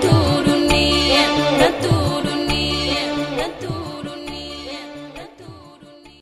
tú.